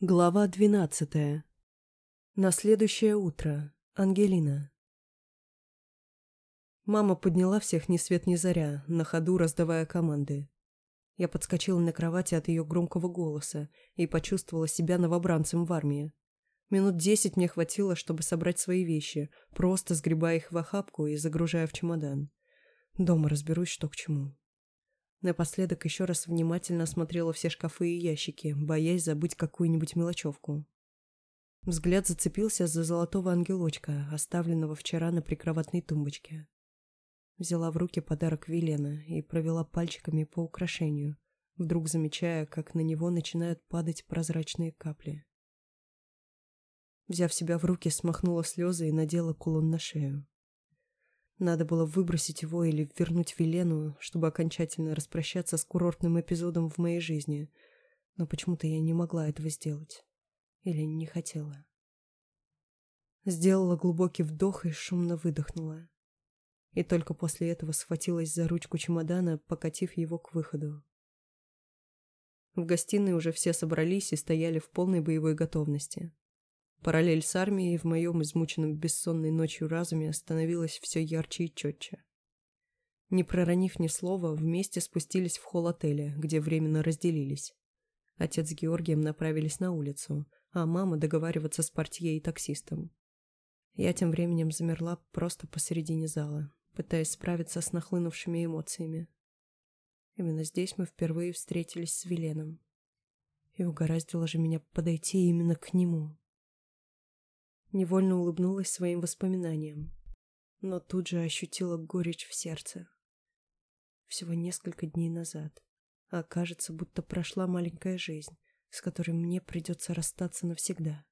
Глава двенадцатая. На следующее утро. Ангелина. Мама подняла всех ни свет ни заря, на ходу раздавая команды. Я подскочила на кровати от ее громкого голоса и почувствовала себя новобранцем в армии. Минут десять мне хватило, чтобы собрать свои вещи, просто сгребая их в охапку и загружая в чемодан. Дома разберусь, что к чему. Напоследок еще раз внимательно осмотрела все шкафы и ящики, боясь забыть какую-нибудь мелочевку. Взгляд зацепился за золотого ангелочка, оставленного вчера на прикроватной тумбочке. Взяла в руки подарок Вилена и провела пальчиками по украшению, вдруг замечая, как на него начинают падать прозрачные капли. Взяв себя в руки, смахнула слезы и надела кулон на шею. Надо было выбросить его или вернуть Велену, чтобы окончательно распрощаться с курортным эпизодом в моей жизни. Но почему-то я не могла этого сделать. Или не хотела. Сделала глубокий вдох и шумно выдохнула. И только после этого схватилась за ручку чемодана, покатив его к выходу. В гостиной уже все собрались и стояли в полной боевой готовности. Параллель с армией в моем измученном бессонной ночью разуме становилась все ярче и четче. Не проронив ни слова, вместе спустились в холл отеля, где временно разделились. Отец с Георгием направились на улицу, а мама договариваться с портье и таксистом. Я тем временем замерла просто посередине зала, пытаясь справиться с нахлынувшими эмоциями. Именно здесь мы впервые встретились с Веленом. И угораздило же меня подойти именно к нему. Невольно улыбнулась своим воспоминаниям, но тут же ощутила горечь в сердце. Всего несколько дней назад, а кажется, будто прошла маленькая жизнь, с которой мне придется расстаться навсегда.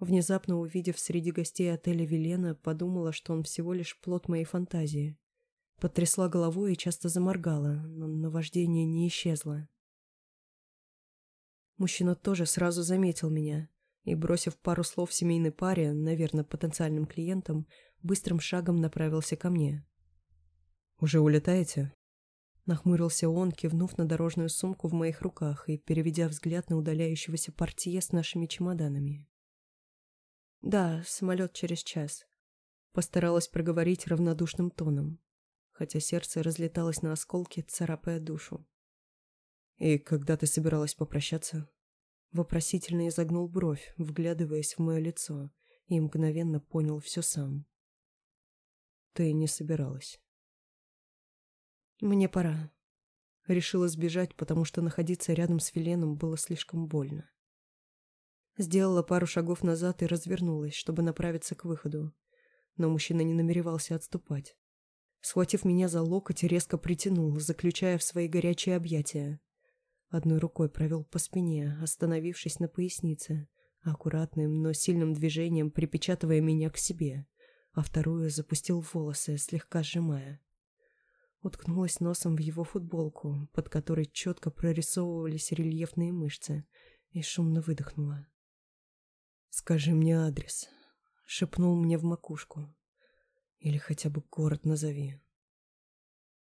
Внезапно увидев среди гостей отеля Велена, подумала, что он всего лишь плод моей фантазии. Потрясла головой и часто заморгала, но наваждение не исчезло. Мужчина тоже сразу заметил меня, и, бросив пару слов семейной паре, наверное, потенциальным клиентам, быстрым шагом направился ко мне. «Уже улетаете?» Нахмурился он, кивнув на дорожную сумку в моих руках и переведя взгляд на удаляющегося портье с нашими чемоданами. «Да, самолет через час», — постаралась проговорить равнодушным тоном, хотя сердце разлеталось на осколки, царапая душу. «И когда ты собиралась попрощаться?» Вопросительно изогнул бровь, вглядываясь в мое лицо, и мгновенно понял все сам. Ты не собиралась. Мне пора. Решила сбежать, потому что находиться рядом с Филеном было слишком больно. Сделала пару шагов назад и развернулась, чтобы направиться к выходу. Но мужчина не намеревался отступать. Схватив меня за локоть, резко притянул, заключая в свои горячие объятия. Одной рукой провел по спине, остановившись на пояснице, аккуратным, но сильным движением припечатывая меня к себе, а вторую запустил в волосы, слегка сжимая. Уткнулась носом в его футболку, под которой четко прорисовывались рельефные мышцы, и шумно выдохнула. «Скажи мне адрес», — шепнул мне в макушку. «Или хотя бы город назови».